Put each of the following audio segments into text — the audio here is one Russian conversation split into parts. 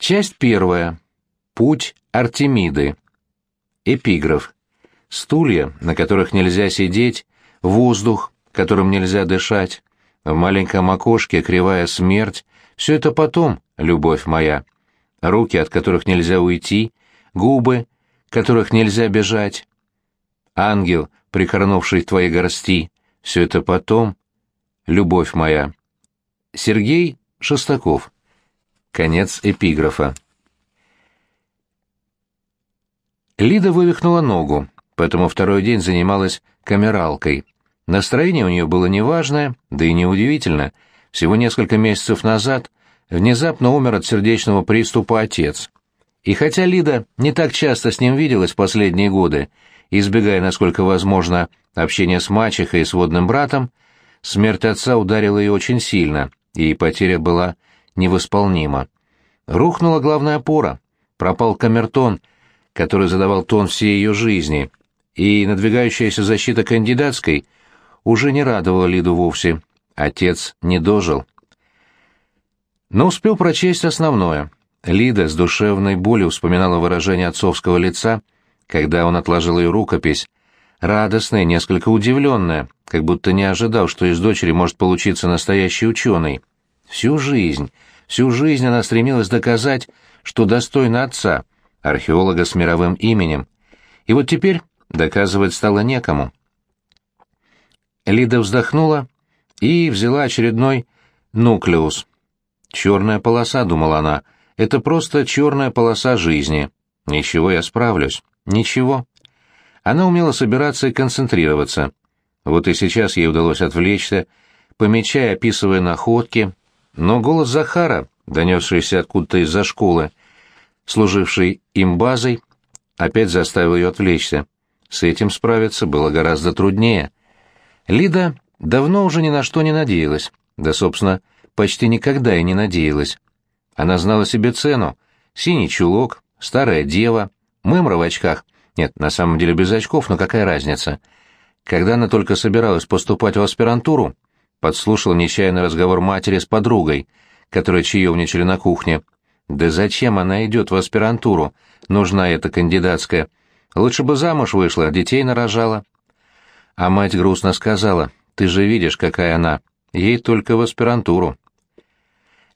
Часть первая. Путь Артемиды. Эпиграф. Стулья, на которых нельзя сидеть, воздух, которым нельзя дышать, в маленьком окошке кривая смерть — все это потом, любовь моя. Руки, от которых нельзя уйти, губы, которых нельзя бежать. Ангел, прикорнувший в твоей горсти, все это потом, любовь моя. Сергей Шестаков. Конец эпиграфа. Лида вывихнула ногу, поэтому второй день занималась камералкой. Настроение у нее было неважное, да и неудивительно. Всего несколько месяцев назад внезапно умер от сердечного приступа отец. И хотя Лида не так часто с ним виделась последние годы, избегая, насколько возможно, общения с мачехой и сводным братом, смерть отца ударила ее очень сильно, и потеря была невосполнима. Рухнула главная опора, пропал камертон, который задавал тон всей ее жизни, и надвигающаяся защита кандидатской уже не радовала Лиду вовсе. Отец не дожил. Но успел прочесть основное. Лида с душевной болью вспоминала выражение отцовского лица, когда он отложил ее рукопись, радостная, несколько удивленная, как будто не ожидал, что из дочери может получиться настоящий ученый. Всю жизнь, всю жизнь она стремилась доказать, что достойна отца, археолога с мировым именем. И вот теперь доказывать стало некому. Лида вздохнула и взяла очередной нуклеус. «Черная полоса», — думала она, — «это просто черная полоса жизни. Ничего, я справлюсь. Ничего». Она умела собираться и концентрироваться. Вот и сейчас ей удалось отвлечься, помечая, описывая находки, но голос Захара, донесшийся откуда-то из-за школы, служивший им базой, опять заставил ее отвлечься. С этим справиться было гораздо труднее. Лида давно уже ни на что не надеялась, да, собственно, почти никогда и не надеялась. Она знала себе цену. Синий чулок, старая дева, мымра в очках. Нет, на самом деле без очков, но какая разница? Когда она только собиралась поступать в аспирантуру, подслушала нечаянный разговор матери с подругой, которая чаевничали на кухне. Да зачем она идет в аспирантуру? Нужна эта кандидатская. Лучше бы замуж вышла, детей нарожала. А мать грустно сказала, ты же видишь, какая она. Ей только в аспирантуру.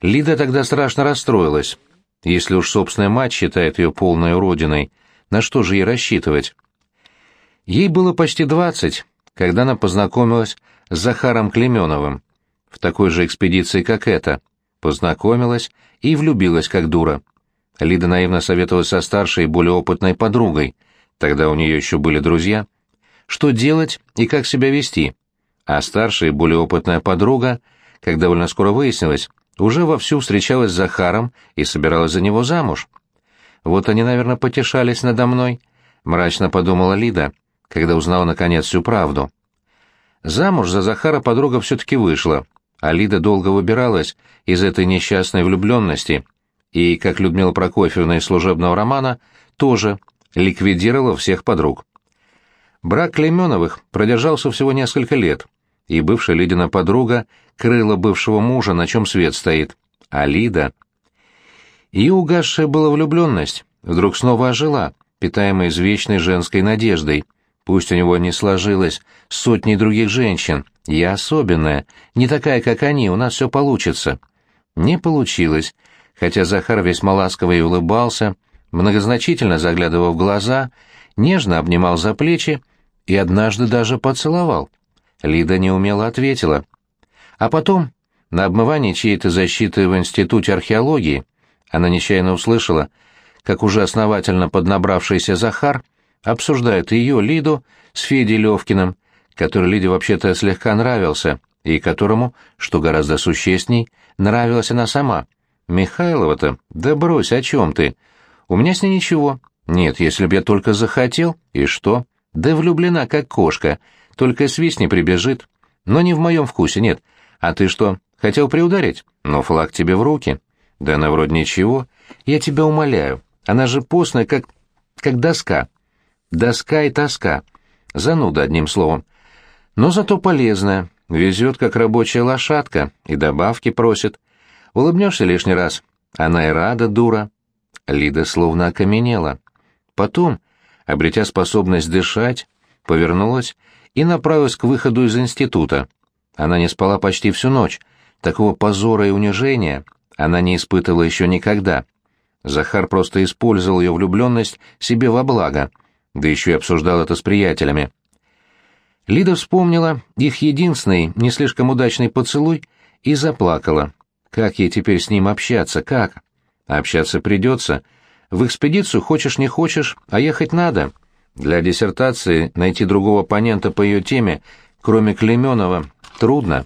Лида тогда страшно расстроилась. Если уж собственная мать считает ее полной уродиной, на что же ей рассчитывать? Ей было почти двадцать, когда она познакомилась с Захаром Клеменовым в такой же экспедиции, как эта. Познакомилась и влюбилась, как дура. Лида наивно советовалась со старшей более опытной подругой, тогда у нее еще были друзья, что делать и как себя вести. А старшая более опытная подруга, как довольно скоро выяснилось, уже вовсю встречалась с Захаром и собиралась за него замуж. Вот они, наверное, потешались надо мной, мрачно подумала Лида, когда узнала наконец всю правду. Замуж за Захара подруга все-таки вышла, а Лида долго выбиралась из этой несчастной влюбленности и, как Людмила Прокофьевна из служебного романа, тоже ликвидировала всех подруг. Брак Клеменовых продержался всего несколько лет, и бывшая Лидина подруга крыла бывшего мужа, на чем свет стоит. А Лида... Ее угасшая была влюбленность вдруг снова ожила, питаемая извечной женской надеждой. Пусть у него не сложилось сотни других женщин, я особенная, не такая, как они, у нас все получится. Не получилось, хотя Захар весьма ласково и улыбался, многозначительно заглядывал в глаза, нежно обнимал за плечи и однажды даже поцеловал. Лида неумело ответила. А потом, на обмывании чьей-то защиты в Институте археологии, она нечаянно услышала, как уже основательно поднабравшийся Захар обсуждает ее, Лиду, с Федей Левкиным, который Лиде вообще-то слегка нравился, и которому, что гораздо существенней, нравилась она сама. «Михайлова-то? Да брось, о чем ты? У меня с ней ничего. Нет, если б я только захотел, и что? Да влюблена, как кошка, только свистни прибежит. Но не в моем вкусе, нет. А ты что, хотел приударить? Но флаг тебе в руки. Да она вроде ничего. Я тебя умоляю. Она же постная, как... как доска. Доска и тоска. Зануда, одним словом. Но зато полезная. Везет, как рабочая лошадка, и добавки просит. Улыбнешься лишний раз. Она и рада, дура. Лида словно окаменела. Потом, обретя способность дышать, повернулась и направилась к выходу из института. Она не спала почти всю ночь. Такого позора и унижения она не испытывала еще никогда. Захар просто использовал ее влюбленность себе во благо, да еще и обсуждал это с приятелями. Лида вспомнила их единственный, не слишком удачный поцелуй и заплакала. Как ей теперь с ним общаться, как? Общаться придется. В экспедицию хочешь не хочешь, а ехать надо. Для диссертации найти другого оппонента по ее теме, кроме Клеменова, трудно.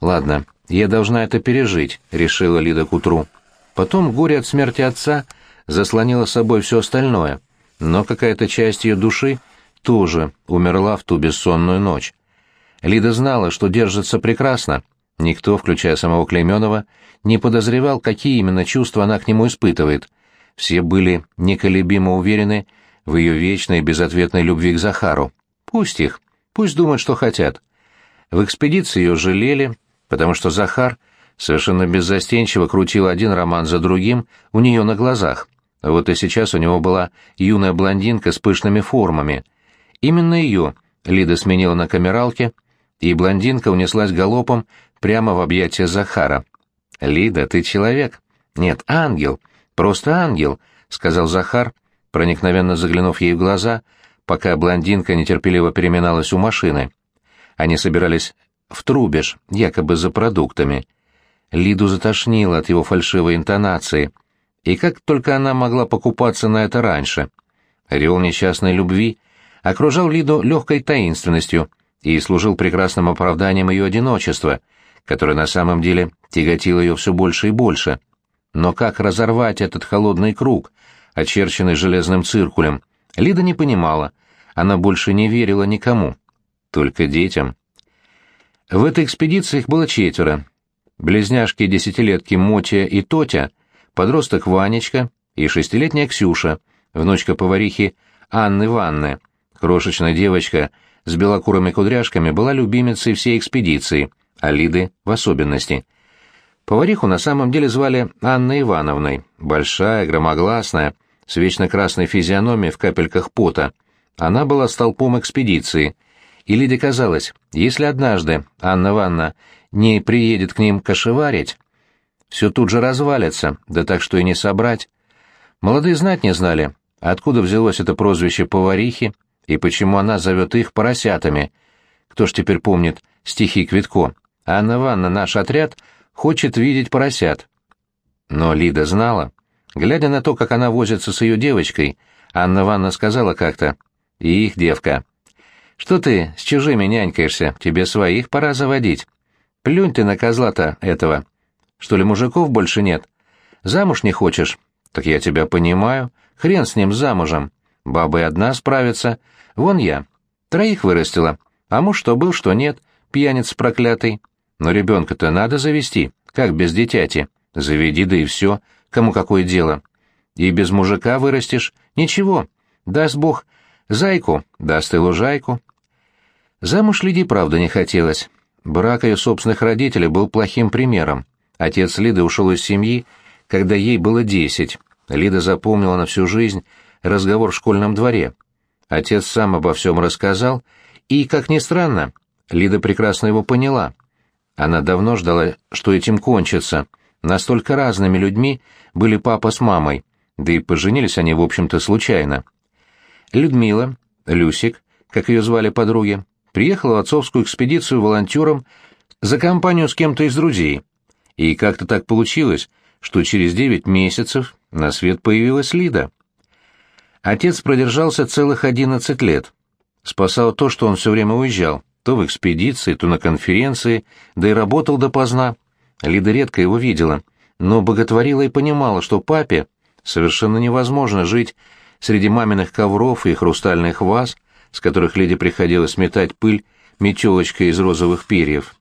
Ладно, я должна это пережить, решила Лида к утру. Потом горе от смерти отца заслонило собой все остальное, но какая-то часть ее души тоже умерла в ту бессонную ночь. Лида знала, что держится прекрасно. Никто, включая самого Клейменова, не подозревал, какие именно чувства она к нему испытывает. Все были неколебимо уверены в ее вечной безответной любви к Захару. Пусть их, пусть думают, что хотят. В экспедиции ее жалели, потому что Захар совершенно беззастенчиво крутил один роман за другим у нее на глазах. Вот и сейчас у него была юная блондинка с пышными формами. Именно ее Лида сменила на камералке, и блондинка унеслась галопом прямо в объятия Захара. «Лида, ты человек?» «Нет, ангел, просто ангел», — сказал Захар, проникновенно заглянув ей в глаза, пока блондинка нетерпеливо переминалась у машины. Они собирались в Трубеж, якобы за продуктами. Лиду затошнило от его фальшивой интонации. И как только она могла покупаться на это раньше? Ореол несчастной любви окружал Лиду легкой таинственностью и служил прекрасным оправданием ее одиночества, которое на самом деле тяготило ее все больше и больше. Но как разорвать этот холодный круг, очерченный железным циркулем, Лида не понимала. Она больше не верила никому. Только детям. В этой экспедиции их было четверо. Близняшки-десятилетки Мотя и Тотя, подросток Ванечка и шестилетняя Ксюша, внучка поварихи Анны Ванны. Крошечная девочка с белокурыми кудряшками была любимицей всей экспедиции, а Лиды в особенности. Повариху на самом деле звали Анной Ивановной, большая, громогласная, с вечно красной физиономией в капельках пота. Она была столпом экспедиции — и Лиде казалось, если однажды Анна Ванна не приедет к ним кошеварить, все тут же развалится, да так что и не собрать. Молодые знать не знали, откуда взялось это прозвище поварихи и почему она зовет их поросятами. Кто ж теперь помнит стихи Квитко? Анна Ванна, наш отряд, хочет видеть поросят. Но Лида знала. Глядя на то, как она возится с ее девочкой, Анна Ванна сказала как-то, «И их девка, что ты с чужими нянькаешься? Тебе своих пора заводить. Плюнь ты на козла-то этого. Что ли, мужиков больше нет? Замуж не хочешь? Так я тебя понимаю. Хрен с ним замужем. Баба и одна справится. Вон я. Троих вырастила. А муж что был, что нет. Пьяниц проклятый. Но ребенка-то надо завести. Как без дитяти? Заведи, да и все. Кому какое дело? И без мужика вырастишь. Ничего. Даст Бог. Зайку, даст и лужайку. Замуж Лиде правда не хотелось. Брак ее собственных родителей был плохим примером. Отец Лиды ушел из семьи, когда ей было десять. Лида запомнила на всю жизнь разговор в школьном дворе. Отец сам обо всем рассказал, и, как ни странно, Лида прекрасно его поняла. Она давно ждала, что этим кончится. Настолько разными людьми были папа с мамой, да и поженились они, в общем-то, случайно. Людмила, Люсик, как ее звали подруги, приехала в отцовскую экспедицию волонтером за компанию с кем-то из друзей. И как-то так получилось, что через девять месяцев на свет появилась Лида. Отец продержался целых одиннадцать лет. Спасало то, что он все время уезжал, то в экспедиции, то на конференции, да и работал допоздна. Лида редко его видела, но боготворила и понимала, что папе совершенно невозможно жить среди маминых ковров и хрустальных ваз, с которых леди приходилось сметать пыль метелочкой из розовых перьев.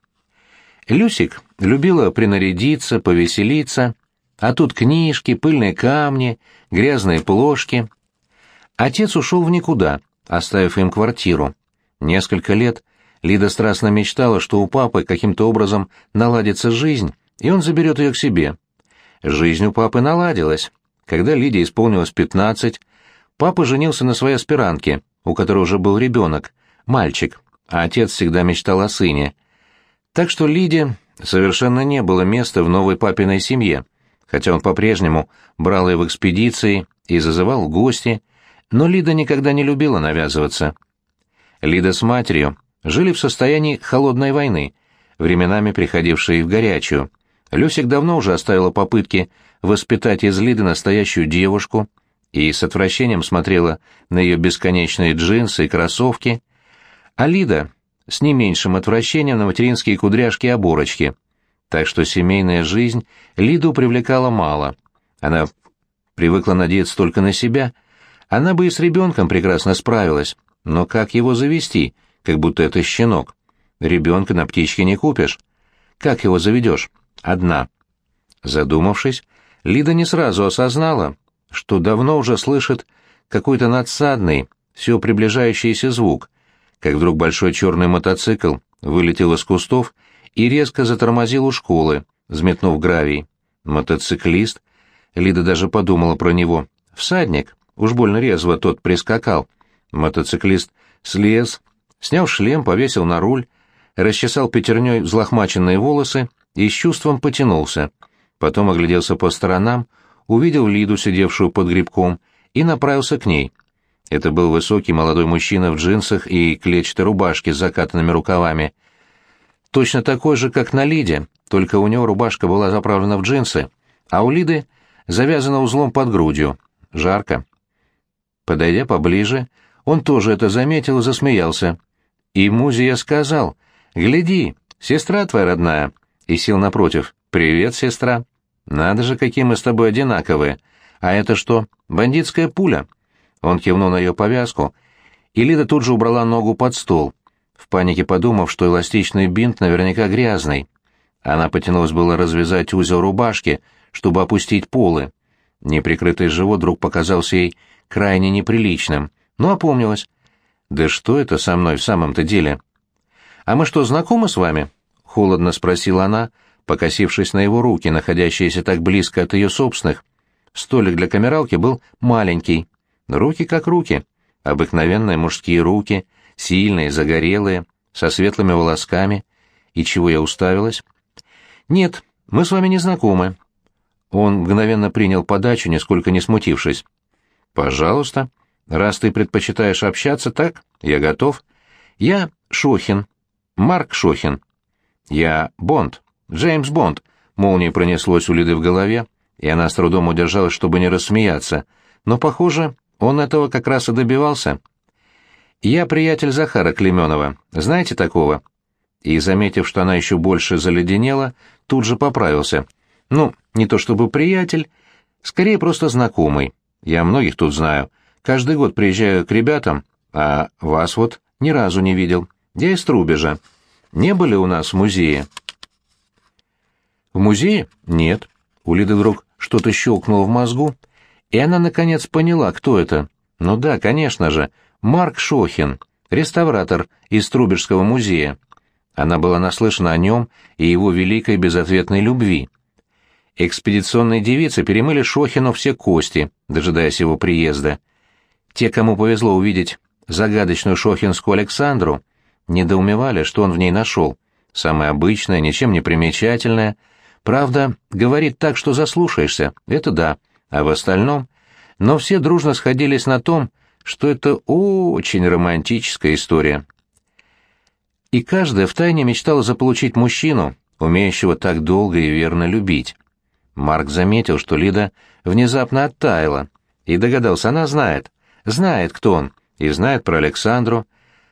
Люсик любила принарядиться, повеселиться, а тут книжки, пыльные камни, грязные плошки. Отец ушел в никуда, оставив им квартиру. Несколько лет Лида страстно мечтала, что у папы каким-то образом наладится жизнь, и он заберет ее к себе. Жизнь у папы наладилась. Когда Лиде исполнилось пятнадцать, папа женился на своей аспирантке, у которой уже был ребенок, мальчик, а отец всегда мечтал о сыне. Так что Лиде совершенно не было места в новой папиной семье, хотя он по-прежнему брал ее в экспедиции и зазывал гости, но Лида никогда не любила навязываться. Лида с матерью жили в состоянии холодной войны, временами приходившей в горячую. Люсик давно уже оставила попытки воспитать из Лиды настоящую девушку и с отвращением смотрела на ее бесконечные джинсы и кроссовки, а Лида с не меньшим отвращением на материнские кудряшки и оборочки. Так что семейная жизнь Лиду привлекала мало. Она привыкла надеяться только на себя. Она бы и с ребенком прекрасно справилась, но как его завести, как будто это щенок? Ребенка на птичке не купишь. Как его заведешь? Одна. Задумавшись, Лида не сразу осознала, что давно уже слышит какой-то надсадный, все приближающийся звук, как вдруг большой черный мотоцикл вылетел из кустов и резко затормозил у школы, взметнув гравий. Мотоциклист, Лида даже подумала про него, всадник, уж больно резво тот прискакал. Мотоциклист слез, снял шлем, повесил на руль, расчесал пятерней взлохмаченные волосы и с чувством потянулся. Потом огляделся по сторонам, увидел Лиду, сидевшую под грибком, и направился к ней. Это был высокий молодой мужчина в джинсах и клетчатой рубашке с закатанными рукавами. Точно такой же, как на Лиде, только у него рубашка была заправлена в джинсы, а у Лиды завязана узлом под грудью. Жарко. Подойдя поближе, он тоже это заметил и засмеялся. И Музе сказал, «Гляди, сестра твоя родная», и сел напротив. «Привет, сестра». «Надо же, какие мы с тобой одинаковые. А это что, бандитская пуля?» Он кивнул на ее повязку, и Лида тут же убрала ногу под стол, в панике подумав, что эластичный бинт наверняка грязный. Она потянулась было развязать узел рубашки, чтобы опустить полы. Неприкрытый живот вдруг показался ей крайне неприличным, но опомнилась. «Да что это со мной в самом-то деле?» «А мы что, знакомы с вами?» — холодно спросила она, покосившись на его руки, находящиеся так близко от ее собственных. Столик для камералки был маленький, Руки как руки, обыкновенные мужские руки, сильные, загорелые, со светлыми волосками. И чего я уставилась? Нет, мы с вами не знакомы. Он мгновенно принял подачу, нисколько не смутившись. Пожалуйста, раз ты предпочитаешь общаться так, я готов. Я Шохин, Марк Шохин. Я Бонд, Джеймс Бонд. Молнией пронеслось у Лиды в голове, и она с трудом удержалась, чтобы не рассмеяться. Но, похоже, он этого как раз и добивался. «Я приятель Захара Клеменова. Знаете такого?» И, заметив, что она еще больше заледенела, тут же поправился. «Ну, не то чтобы приятель, скорее просто знакомый. Я многих тут знаю. Каждый год приезжаю к ребятам, а вас вот ни разу не видел. Я из Трубежа. Не были у нас в музее?» «В музее? Нет». У Лиды вдруг что-то щелкнуло в мозгу, и она, наконец, поняла, кто это. Ну да, конечно же, Марк Шохин, реставратор из Трубежского музея. Она была наслышана о нем и его великой безответной любви. Экспедиционные девицы перемыли Шохину все кости, дожидаясь его приезда. Те, кому повезло увидеть загадочную шохинскую Александру, недоумевали, что он в ней нашел. Самое обычное, ничем не примечательное. Правда, говорит так, что заслушаешься, это да а в остальном... Но все дружно сходились на том, что это очень романтическая история. И каждая втайне мечтала заполучить мужчину, умеющего так долго и верно любить. Марк заметил, что Лида внезапно оттаяла, и догадался, она знает, знает, кто он, и знает про Александру,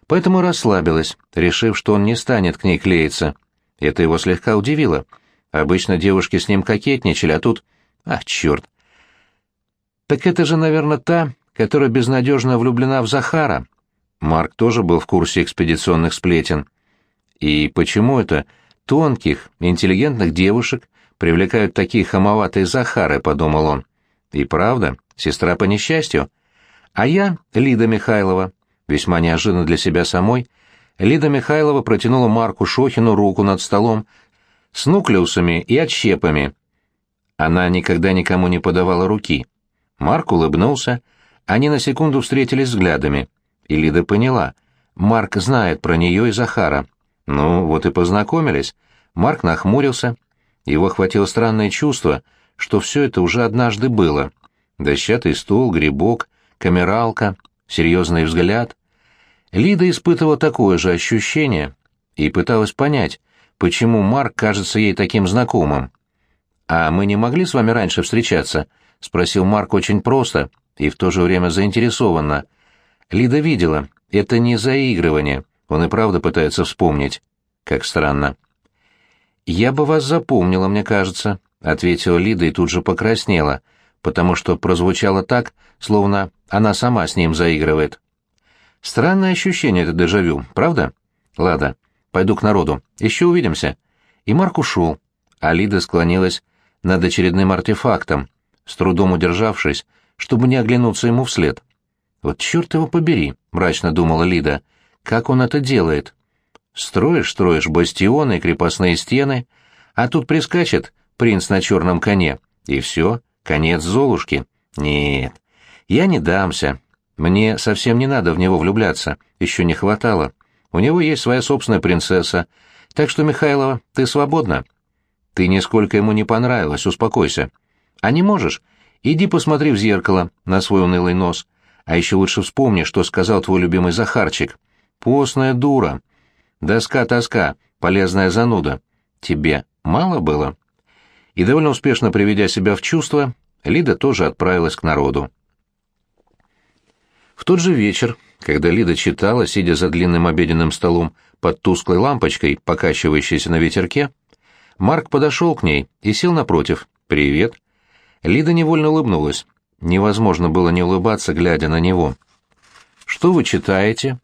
поэтому расслабилась, решив, что он не станет к ней клеиться. Это его слегка удивило. Обычно девушки с ним кокетничали, а тут... Ах, черт! «Так это же, наверное, та, которая безнадежно влюблена в Захара». Марк тоже был в курсе экспедиционных сплетен. И почему это тонких, интеллигентных девушек привлекают такие хамоватые Захары, подумал он. И правда, сестра по несчастью. А я, Лида Михайлова, весьма неожиданно для себя самой, Лида Михайлова протянула Марку Шохину руку над столом с нуклеусами и отщепами. Она никогда никому не подавала руки. Марк улыбнулся. Они на секунду встретились взглядами. И Лида поняла. Марк знает про нее и Захара. Ну, вот и познакомились. Марк нахмурился. Его охватило странное чувство, что все это уже однажды было. Дощатый стол, грибок, камералка, серьезный взгляд. Лида испытывала такое же ощущение и пыталась понять, почему Марк кажется ей таким знакомым. «А мы не могли с вами раньше встречаться?» — спросил Марк очень просто и в то же время заинтересованно. Лида видела, это не заигрывание, он и правда пытается вспомнить. Как странно. «Я бы вас запомнила, мне кажется», — ответила Лида и тут же покраснела, потому что прозвучало так, словно она сама с ним заигрывает. Странное ощущение это дежавю, правда? Ладно, пойду к народу. Еще увидимся. И Марк ушел, а Лида склонилась над очередным артефактом, с трудом удержавшись, чтобы не оглянуться ему вслед. «Вот черт его побери», — мрачно думала Лида, — «как он это делает? Строишь, строишь бастионы и крепостные стены, а тут прискачет принц на черном коне, и все, конец Золушки. Нет, я не дамся, мне совсем не надо в него влюбляться, еще не хватало. У него есть своя собственная принцесса, так что, Михайлова, ты свободна». Ты нисколько ему не понравилась, успокойся. А не можешь? Иди посмотри в зеркало на свой унылый нос. А еще лучше вспомни, что сказал твой любимый Захарчик. Постная дура. Доска-тоска, полезная зануда. Тебе мало было? И довольно успешно приведя себя в чувство, Лида тоже отправилась к народу. В тот же вечер, когда Лида читала, сидя за длинным обеденным столом под тусклой лампочкой, покачивающейся на ветерке, Марк подошел к ней и сел напротив. «Привет». Лида невольно улыбнулась. Невозможно было не улыбаться, глядя на него. «Что вы читаете?»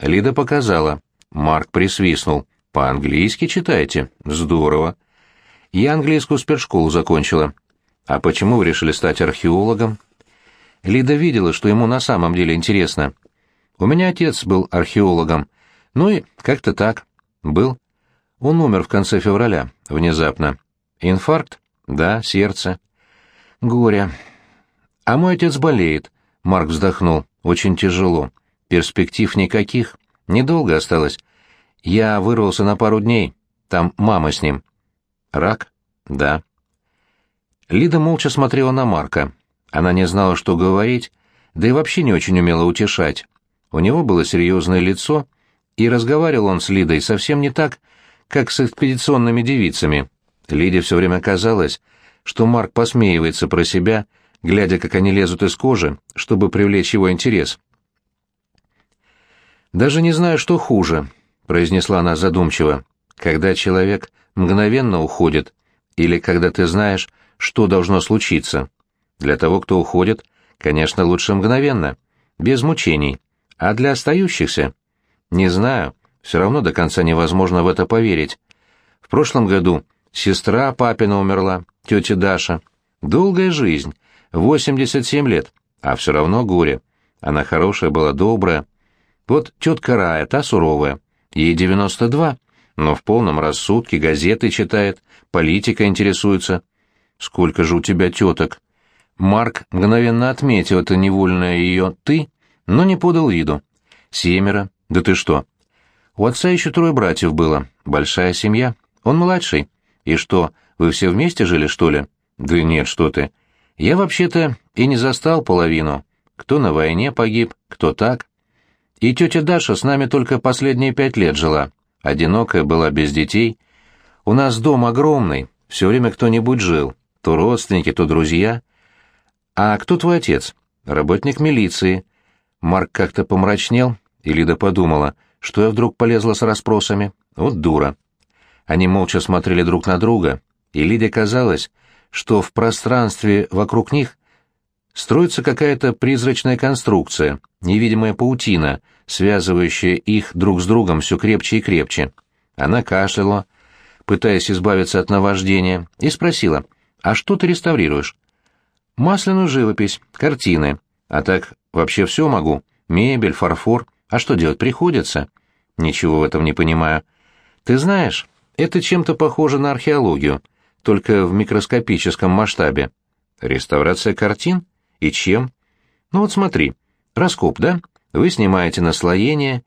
Лида показала. Марк присвистнул. «По-английски читаете? Здорово». «Я английскую спецшколу закончила». «А почему вы решили стать археологом?» Лида видела, что ему на самом деле интересно. «У меня отец был археологом. Ну и как-то так. Был. Он умер в конце февраля, внезапно. Инфаркт? Да, сердце. Горе. А мой отец болеет. Марк вздохнул. Очень тяжело. Перспектив никаких. Недолго осталось. Я вырвался на пару дней. Там мама с ним. Рак? Да. Лида молча смотрела на Марка. Она не знала, что говорить, да и вообще не очень умела утешать. У него было серьезное лицо, и разговаривал он с Лидой совсем не так, как с экспедиционными девицами. Лиде все время казалось, что Марк посмеивается про себя, глядя, как они лезут из кожи, чтобы привлечь его интерес. «Даже не знаю, что хуже», — произнесла она задумчиво, — «когда человек мгновенно уходит или когда ты знаешь, что должно случиться. Для того, кто уходит, конечно, лучше мгновенно, без мучений, а для остающихся? Не знаю, все равно до конца невозможно в это поверить. В прошлом году сестра папина умерла, тетя Даша. Долгая жизнь, 87 лет, а все равно горе. Она хорошая была, добрая. Вот тетка Рая, та суровая, ей 92, но в полном рассудке газеты читает, политика интересуется. Сколько же у тебя теток? Марк мгновенно отметил это невольное ее «ты», но не подал виду. Семеро. Да ты что? У отца еще трое братьев было, большая семья. Он младший. И что, вы все вместе жили, что ли? Да нет, что ты. Я вообще-то и не застал половину. Кто на войне погиб, кто так. И тетя Даша с нами только последние пять лет жила. Одинокая была без детей. У нас дом огромный, все время кто-нибудь жил. То родственники, то друзья. А кто твой отец? Работник милиции. Марк как-то помрачнел, и Лида подумала — что я вдруг полезла с расспросами. Вот дура. Они молча смотрели друг на друга, и Лиде казалось, что в пространстве вокруг них строится какая-то призрачная конструкция, невидимая паутина, связывающая их друг с другом все крепче и крепче. Она кашляла, пытаясь избавиться от наваждения, и спросила, «А что ты реставрируешь?» «Масляную живопись, картины. А так вообще все могу. Мебель, фарфор. А что делать приходится? Ничего в этом не понимаю. Ты знаешь, это чем-то похоже на археологию, только в микроскопическом масштабе. Реставрация картин? И чем? Ну вот смотри, раскоп, да? Вы снимаете наслоение,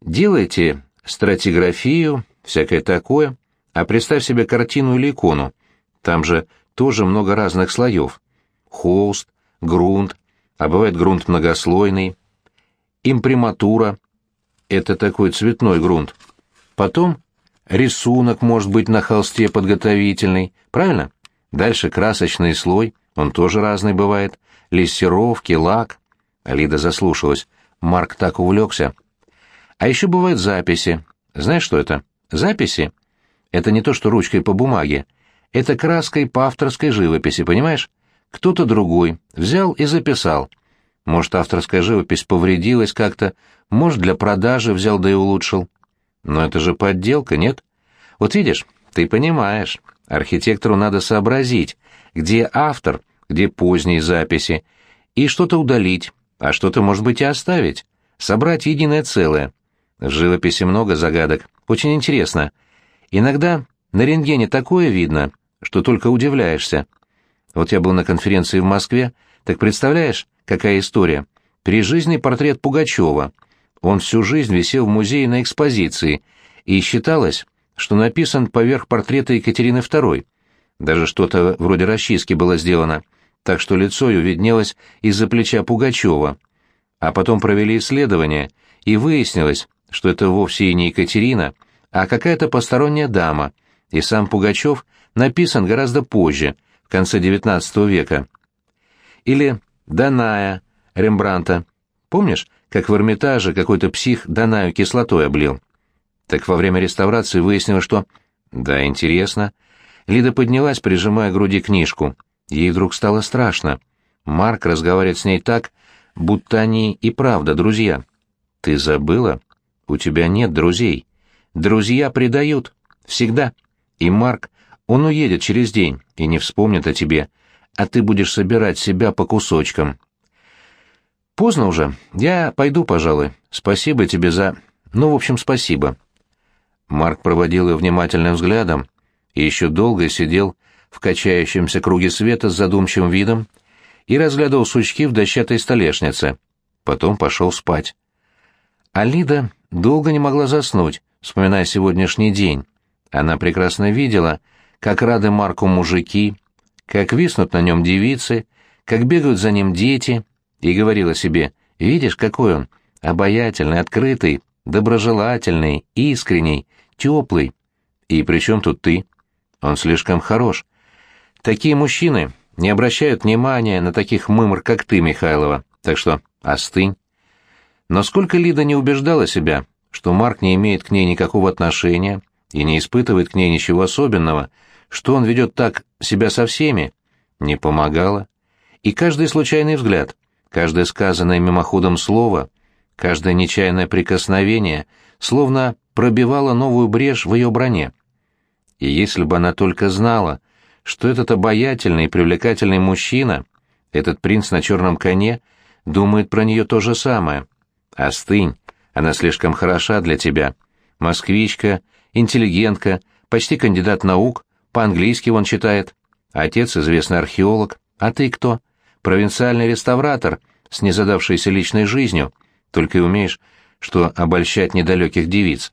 делаете стратиграфию, всякое такое, а представь себе картину или икону. Там же тоже много разных слоев. Холст, грунт, а бывает грунт многослойный, имприматура — это такой цветной грунт. Потом рисунок может быть на холсте подготовительный, правильно? Дальше красочный слой, он тоже разный бывает, лессировки, лак. Лида заслушалась. Марк так увлекся. А еще бывают записи. Знаешь, что это? Записи? Это не то, что ручкой по бумаге. Это краской по авторской живописи, понимаешь? Кто-то другой взял и записал. Может, авторская живопись повредилась как-то, может, для продажи взял да и улучшил. Но это же подделка, нет? Вот видишь, ты понимаешь, архитектору надо сообразить, где автор, где поздние записи, и что-то удалить, а что-то, может быть, и оставить, собрать единое целое. В живописи много загадок, очень интересно. Иногда на рентгене такое видно, что только удивляешься. Вот я был на конференции в Москве, так представляешь, какая история? При жизни портрет Пугачева. Он всю жизнь висел в музее на экспозиции, и считалось, что написан поверх портрета Екатерины II. Даже что-то вроде расчески было сделано, так что лицо ее виднелось из-за плеча Пугачева. А потом провели исследование, и выяснилось, что это вовсе и не Екатерина, а какая-то посторонняя дама, и сам Пугачев написан гораздо позже, в конце XIX века. Или Даная Рембранта. Помнишь, как в Эрмитаже какой-то псих Данаю кислотой облил? Так во время реставрации выяснилось, что... Да, интересно. Лида поднялась, прижимая к груди книжку. Ей вдруг стало страшно. Марк разговаривает с ней так, будто они и правда друзья. Ты забыла? У тебя нет друзей. Друзья предают. Всегда. И Марк он уедет через день и не вспомнит о тебе, а ты будешь собирать себя по кусочкам. Поздно уже. Я пойду, пожалуй. Спасибо тебе за... Ну, в общем, спасибо. Марк проводил ее внимательным взглядом и еще долго сидел в качающемся круге света с задумчивым видом и разглядывал сучки в дощатой столешнице. Потом пошел спать. Алида долго не могла заснуть, вспоминая сегодняшний день. Она прекрасно видела, как рады Марку мужики, как виснут на нем девицы, как бегают за ним дети, и говорила себе, видишь, какой он, обаятельный, открытый, доброжелательный, искренний, теплый. И при чем тут ты? Он слишком хорош. Такие мужчины не обращают внимания на таких мымр, как ты, Михайлова, так что остынь. Но сколько Лида не убеждала себя, что Марк не имеет к ней никакого отношения и не испытывает к ней ничего особенного, что он ведет так себя со всеми, не помогало. И каждый случайный взгляд, каждое сказанное мимоходом слово, каждое нечаянное прикосновение словно пробивало новую брешь в ее броне. И если бы она только знала, что этот обаятельный и привлекательный мужчина, этот принц на черном коне, думает про нее то же самое. Остынь, она слишком хороша для тебя. Москвичка, интеллигентка, почти кандидат наук, по-английски он читает. Отец — известный археолог. А ты кто? Провинциальный реставратор с незадавшейся личной жизнью. Только и умеешь, что обольщать недалеких девиц.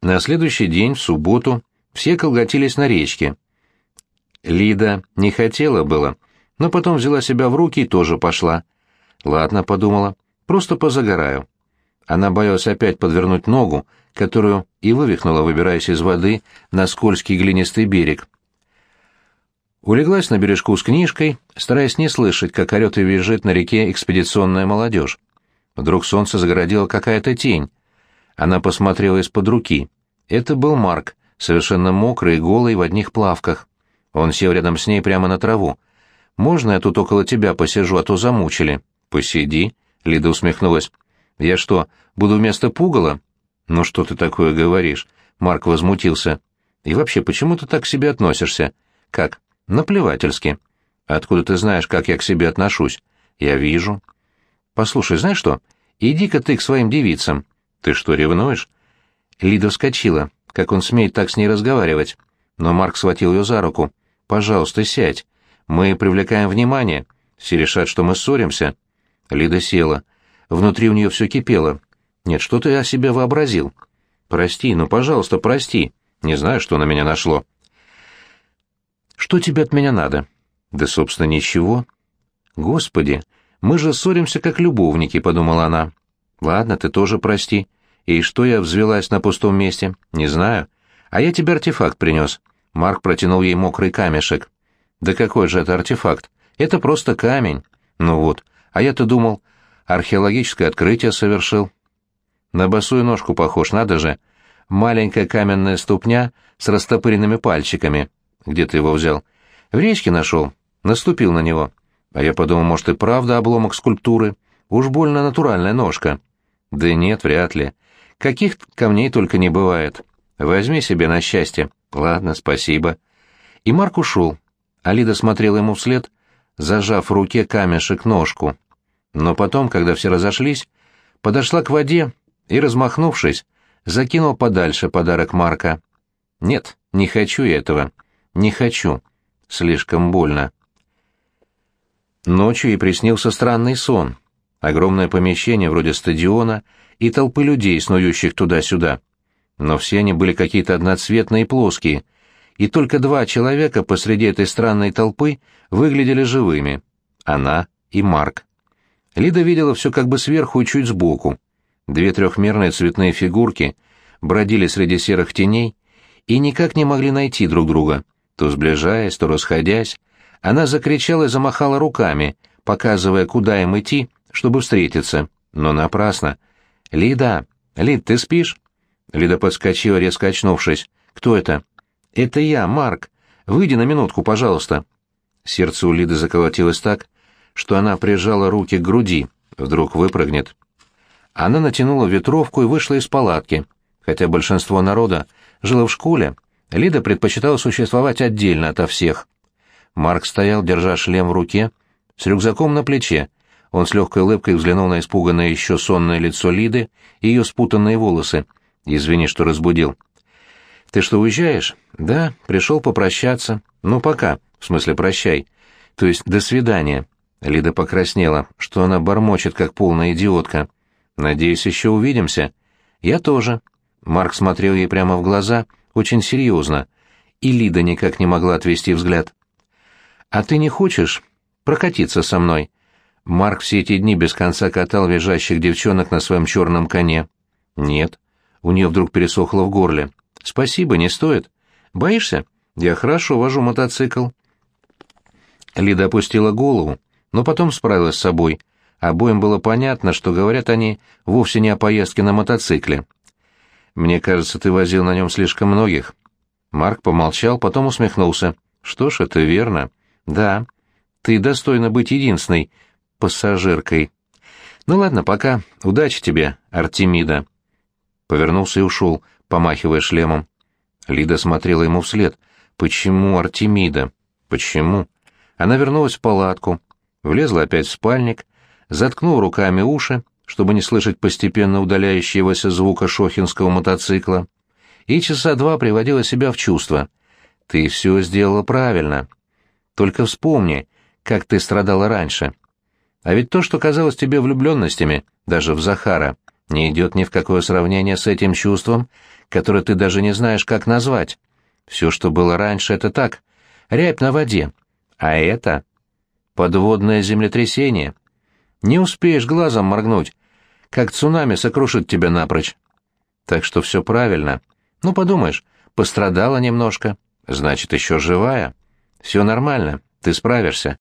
На следующий день, в субботу, все колготились на речке. Лида не хотела было, но потом взяла себя в руки и тоже пошла. «Ладно», — подумала, — «просто позагораю». Она боялась опять подвернуть ногу, которую и вывихнула, выбираясь из воды на скользкий глинистый берег. Улеглась на бережку с книжкой, стараясь не слышать, как орет и визжит на реке экспедиционная молодежь. Вдруг солнце загородило какая-то тень. Она посмотрела из-под руки. Это был Марк, совершенно мокрый и голый в одних плавках. Он сел рядом с ней прямо на траву. «Можно я тут около тебя посижу, а то замучили?» «Посиди», — Лида усмехнулась. «Я что, буду вместо пугала?» «Ну что ты такое говоришь?» Марк возмутился. «И вообще, почему ты так к себе относишься?» «Как?» «Наплевательски». «Откуда ты знаешь, как я к себе отношусь?» «Я вижу». «Послушай, знаешь что? Иди-ка ты к своим девицам». «Ты что, ревнуешь?» Лида вскочила. Как он смеет так с ней разговаривать? Но Марк схватил ее за руку. «Пожалуйста, сядь. Мы привлекаем внимание. Все решат, что мы ссоримся». Лида села. Внутри у нее все кипело. «Нет, что ты о себе вообразил?» «Прости, ну, пожалуйста, прости. Не знаю, что на меня нашло». «Что тебе от меня надо?» «Да, собственно, ничего». «Господи, мы же ссоримся как любовники», — подумала она. «Ладно, ты тоже прости. И что я взвелась на пустом месте? Не знаю. А я тебе артефакт принес». Марк протянул ей мокрый камешек. «Да какой же это артефакт? Это просто камень. Ну вот. А я-то думал, археологическое открытие совершил». На босую ножку похож, надо же. Маленькая каменная ступня с растопыренными пальчиками. Где ты его взял? В речке нашел. Наступил на него. А я подумал, может, и правда обломок скульптуры. Уж больно натуральная ножка. Да нет, вряд ли. Каких камней только не бывает. Возьми себе на счастье. Ладно, спасибо. И Марк ушел. Алида смотрела ему вслед, зажав в руке камешек ножку. Но потом, когда все разошлись, подошла к воде и, размахнувшись, закинул подальше подарок Марка. «Нет, не хочу я этого. Не хочу. Слишком больно». Ночью ей приснился странный сон. Огромное помещение вроде стадиона и толпы людей, снующих туда-сюда. Но все они были какие-то одноцветные и плоские, и только два человека посреди этой странной толпы выглядели живыми — она и Марк. Лида видела все как бы сверху и чуть сбоку. Две трехмерные цветные фигурки бродили среди серых теней и никак не могли найти друг друга, то сближаясь, то расходясь. Она закричала и замахала руками, показывая, куда им идти, чтобы встретиться, но напрасно. «Лида! Лид, ты спишь?» Лида подскочила, резко очнувшись. «Кто это?» «Это я, Марк. Выйди на минутку, пожалуйста». Сердце у Лиды заколотилось так, что она прижала руки к груди. Вдруг выпрыгнет. Она натянула ветровку и вышла из палатки. Хотя большинство народа жило в школе, Лида предпочитала существовать отдельно ото всех. Марк стоял, держа шлем в руке, с рюкзаком на плече. Он с легкой улыбкой взглянул на испуганное еще сонное лицо Лиды и ее спутанные волосы. «Извини, что разбудил». «Ты что, уезжаешь?» «Да, пришел попрощаться. Ну, пока. В смысле, прощай. То есть, до свидания». Лида покраснела, что она бормочет, как полная идиотка. «Надеюсь, еще увидимся?» «Я тоже». Марк смотрел ей прямо в глаза, очень серьезно, и Лида никак не могла отвести взгляд. «А ты не хочешь прокатиться со мной?» Марк все эти дни без конца катал визжащих девчонок на своем черном коне. «Нет». У нее вдруг пересохло в горле. «Спасибо, не стоит. Боишься? Я хорошо вожу мотоцикл». Лида опустила голову, но потом справилась с собой. Обоим было понятно, что говорят они вовсе не о поездке на мотоцикле. «Мне кажется, ты возил на нем слишком многих». Марк помолчал, потом усмехнулся. «Что ж, это верно. Да, ты достойна быть единственной пассажиркой. Ну ладно, пока. Удачи тебе, Артемида». Повернулся и ушел, помахивая шлемом. Лида смотрела ему вслед. «Почему Артемида? Почему?» Она вернулась в палатку, влезла опять в спальник, заткнул руками уши, чтобы не слышать постепенно удаляющегося звука шохинского мотоцикла, и часа два приводила себя в чувство. «Ты все сделала правильно. Только вспомни, как ты страдала раньше. А ведь то, что казалось тебе влюбленностями, даже в Захара, не идет ни в какое сравнение с этим чувством, которое ты даже не знаешь, как назвать. Все, что было раньше, это так, рябь на воде. А это подводное землетрясение. Не успеешь глазом моргнуть, как цунами сокрушит тебя напрочь. Так что все правильно. Ну, подумаешь, пострадала немножко, значит, еще живая. Все нормально, ты справишься.